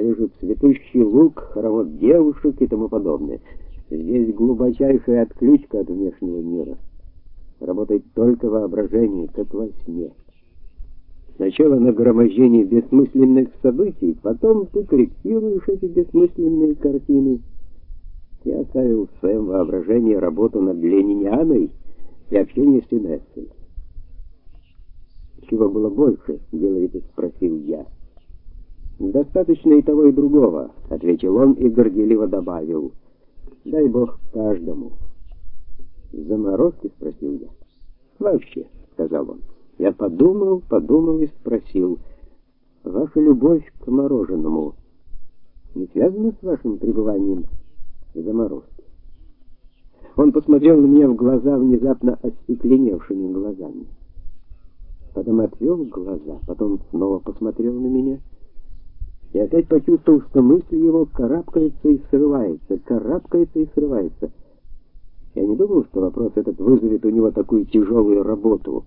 Я вижу цветущий луг, хоровод девушек и тому подобное. Здесь глубочайшая отключка от внешнего мира. Работает только воображение, как во сне. Сначала нагромождение бессмысленных событий, потом ты корректируешь эти бессмысленные картины. Я оставил в своем воображении работу над Ленинианой и общение с Инессой. Чего было больше, деловито спросил я. Достаточно и того, и другого, ответил он и горделиво добавил: Дай бог каждому. Заморозки спросил я. Вообще, сказал он. Я подумал, подумал и спросил: Ваша любовь к мороженому не связана с вашим пребыванием в заморозке? Он посмотрел на меня в глаза внезапно остекленевшими глазами. Потом отвел глаза, потом снова посмотрел на меня и опять почувствовал, что мысль его карабкается и срывается, карабкается и срывается. Я не думал, что вопрос этот вызовет у него такую тяжелую работу,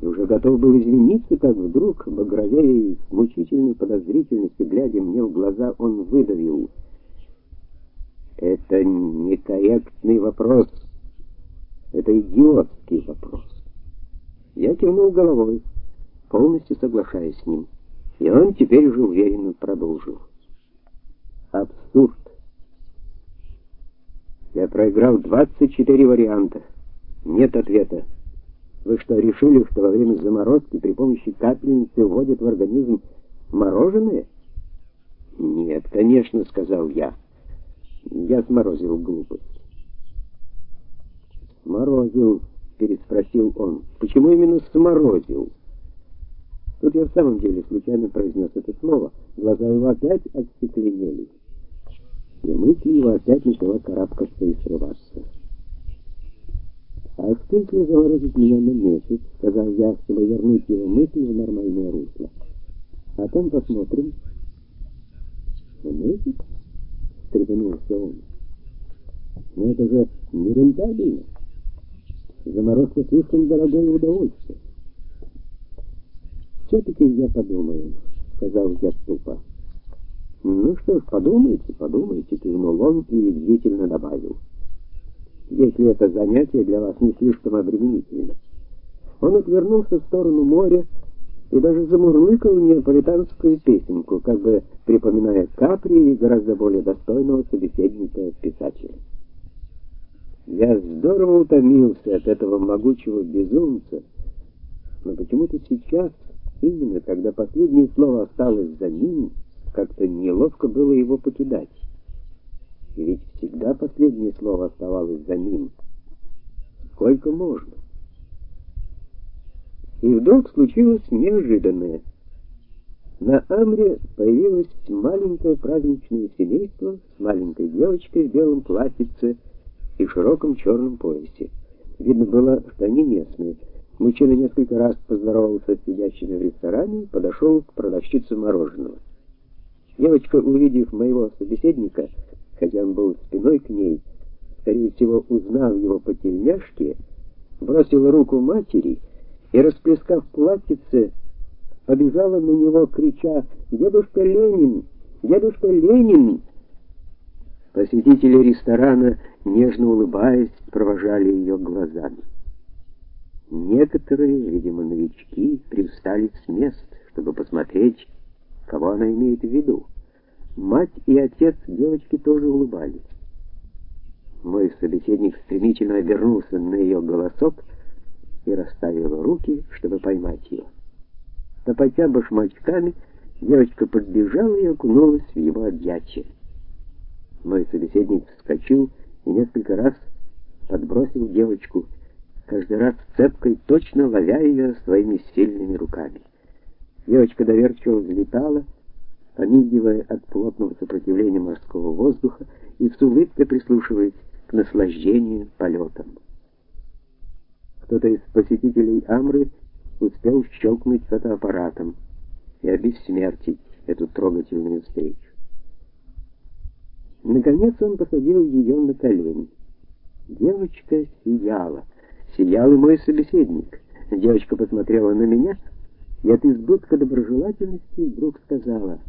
и уже готов был извиниться, как вдруг, багровея и с мучительной подозрительностью, глядя мне в глаза, он выдавил: "Это некорректный вопрос. Это идиотский вопрос". Я кивнул головой, полностью соглашаясь с ним. И он теперь уже уверенно продолжил. Абсурд. Я проиграл 24 варианта. Нет ответа. Вы что, решили, что во время заморозки при помощи капельницы вводят в организм мороженое? Нет, конечно, сказал я. Я сморозил глупость. Сморозил, переспросил он. Почему именно сморозил? Тут я в самом деле случайно произнес это слово. Глаза его опять остекленели. И мысль его опять начала карабкаться и срываться. «А что, если заморозить меня на месяц?» — сказал я, чтобы вернуть его мысли в нормальное русло. «А там посмотрим». «На месяц?» — встрепенулся он. «Но это же нерентабельно. Заморозка слишком дорогое удовольствие все таки я подумаю, сказал я тупо. Ну что ж, подумайте, подумайте, кивнул он и язвительно добавил. Если это занятие для вас не слишком обременительно. Он отвернулся в сторону моря и даже замурлыкал неаполитанскую песенку, как бы припоминая Капри и гораздо более достойного собеседника писателя. Я здорово утомился от этого могучего безумца, но почему-то сейчас Именно когда последнее слово осталось за ним, как-то неловко было его покидать. И ведь всегда последнее слово оставалось за ним. Сколько можно? И вдруг случилось неожиданное. На Амре появилось маленькое праздничное семейство с маленькой девочкой в белом платьице и широком черном поясе. Видно было, что они местные. Мужчина несколько раз поздоровался с сидящими в ресторане подошел к продавщице мороженого. Девочка, увидев моего собеседника, хотя он был спиной к ней, скорее всего, узнав его по тельняшке, бросила руку матери и, расплескав платьице, побежала на него, крича «Дедушка Ленин! Дедушка Ленин!» Посетители ресторана, нежно улыбаясь, провожали ее глазами. Некоторые, видимо, новички, привстали с мест, чтобы посмотреть, кого она имеет в виду. Мать и отец девочки тоже улыбались. Мой собеседник стремительно обернулся на ее голосок и расставил руки, чтобы поймать ее. Топотя башмачками, девочка подбежала и окунулась в его объятия. Мой собеседник вскочил и несколько раз подбросил девочку каждый раз цепкой, точно ловя ее своими сильными руками. Девочка доверчиво взлетала, помигивая от плотного сопротивления морского воздуха и с улыбкой прислушиваясь к наслаждению полетом. Кто-то из посетителей Амры успел щелкнуть фотоаппаратом и обессмертить эту трогательную встречу. Наконец он посадил ее на колени. Девочка сияла сиял и мой собеседник. Девочка посмотрела на меня и от избытка доброжелательности вдруг сказала: